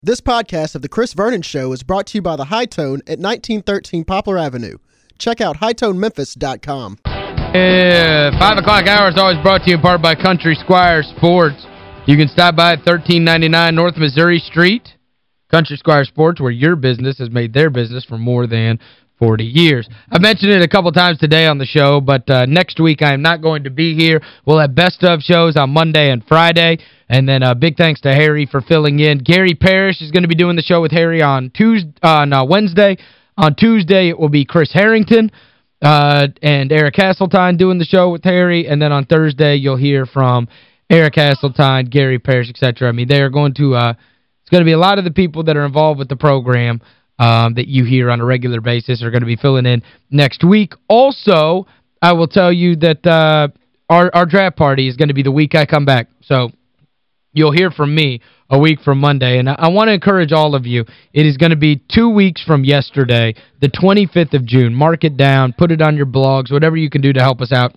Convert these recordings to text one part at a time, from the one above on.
This podcast of The Chris Vernon Show is brought to you by The Hi-Tone at 1913 Poplar Avenue. Check out hitonememphis.com. Yeah, 5 o'clock hour is always brought to you in part by Country Squire Sports. You can stop by at 1399 North Missouri Street. Country Squire Sports, where your business has made their business for more than 40 years. I've mentioned it a couple times today on the show, but uh, next week I am not going to be here. We'll have best of shows on Monday and Friday. And then uh, big thanks to Harry for filling in. Gary Parrish is going to be doing the show with Harry on Tuesday, on uh, Wednesday. On Tuesday, it will be Chris Herrington uh, and Eric Hasseltine doing the show with Harry. And then on Thursday, you'll hear from Eric Hasseltine, Gary Parrish, etc. I mean, they are going to, uh, it's going to be a lot of the people that are involved with the program um, that you hear on a regular basis are going to be filling in next week. Also, I will tell you that uh, our, our draft party is going to be the week I come back. So you'll hear from me a week from Monday. And I, I want to encourage all of you. It is going to be two weeks from yesterday, the 25th of June. Mark it down. Put it on your blogs, whatever you can do to help us out.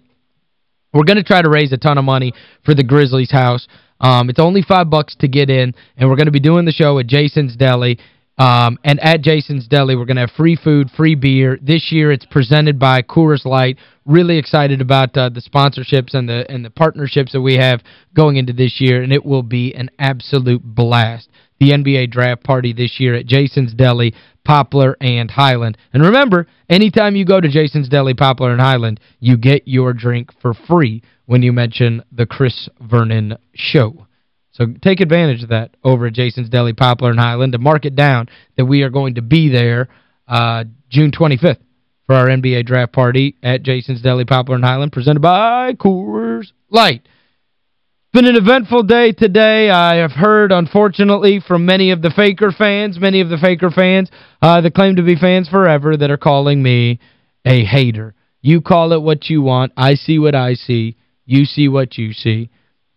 We're going to try to raise a ton of money for the Grizzlies house. Um, it's only five bucks to get in, and we're going to be doing the show at Jason's Deli. Um, and at Jason's Deli, we're going to have free food, free beer. This year, it's presented by Coors Light. Really excited about uh, the sponsorships and the and the partnerships that we have going into this year, and it will be an absolute blast. The NBA draft party this year at Jason's Deli, Poplar, and Highland. And remember, anytime you go to Jason's Deli, Poplar, and Highland, you get your drink for free when you mention the Chris Vernon Show. So take advantage of that over at Jason's Deli, Poplar, and Highland to mark it down that we are going to be there uh, June 25th for our NBA draft party at Jason's Deli, Poplar, and Highland presented by Coors Light. It's been an eventful day today. I have heard, unfortunately, from many of the Faker fans, many of the Faker fans uh, that claim to be fans forever that are calling me a hater. You call it what you want. I see what I see. You see what you see.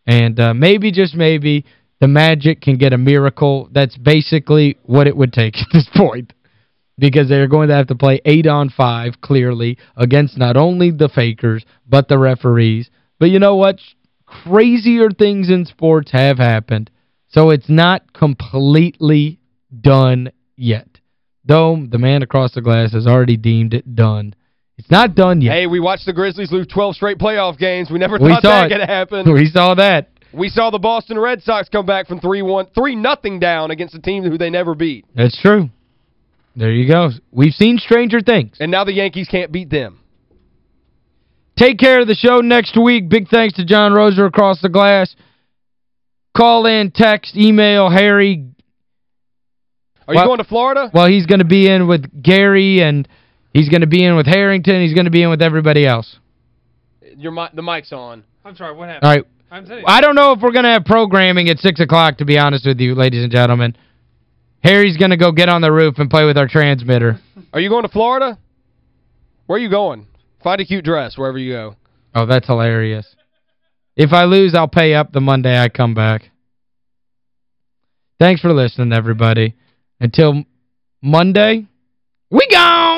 And uh, maybe, just maybe, the Magic can get a miracle. That's basically what it would take at this point. Because they're going to have to play 8 on 5, clearly, against not only the fakers, but the referees. But you know what? Crazier things in sports have happened. So it's not completely done yet. Though the man across the glass has already deemed it done. It's not done yet. Hey, we watched the Grizzlies lose 12 straight playoff games. We never we thought that could happen. We saw that. We saw the Boston Red Sox come back from 3-1, 3-0 down against a team who they never beat. That's true. There you go. We've seen stranger things. And now the Yankees can't beat them. Take care of the show next week. Big thanks to John Roser across the glass. Call in, text, email, Harry. Are you well, going to Florida? Well, he's going to be in with Gary and – He's going to be in with Herrington. He's going to be in with everybody else. Your The mic's on. I'm sorry, what happened? All right. I don't know if we're going to have programming at 6 o'clock, to be honest with you, ladies and gentlemen. Harry's going to go get on the roof and play with our transmitter. Are you going to Florida? Where are you going? Find a cute dress wherever you go. Oh, that's hilarious. If I lose, I'll pay up the Monday I come back. Thanks for listening, everybody. Until Monday, we gone!